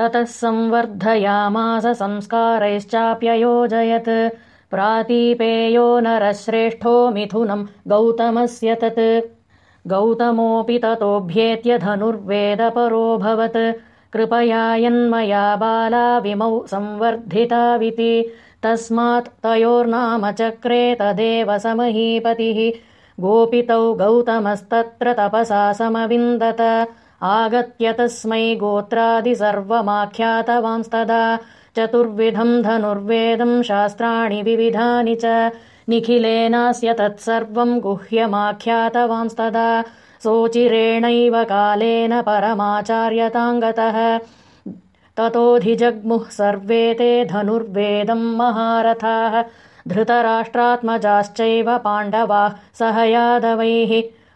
ततः संवर्धयामास संस्कारैश्चाप्ययोजयत्। प्रातीपेयो नरश्रेष्ठो मिथुनम् गौतमस्य तत्। गौतमोऽपि ततोऽभ्येत्य धनुर्वेदपरोऽभवत् कृपया यन्मया बाला विमौ संवर्धिताविति। तस्मात् तयोर्नाम चक्रे तदेव समहीपतिः। गोपितौ गौतमस्तत्र तपसा समविन्दत आगत्य तस्मै गोत्रादि सर्वमाख्यातवांस्तदा चतुर्विधम् धनुर्वेदम् शास्त्राणि विविधानि च निखिलेनास्य तत्सर्वम् गुह्यमाख्यातवांस्तदा सोचिरेणैव कालेन परमाचार्यताङ्गतः। ततोऽधिजग्मुः सर्वे ते धनुर्वेदम् महारथाः धृतराष्ट्रात्मजाश्चैव पाण्डवाः सह यादवैः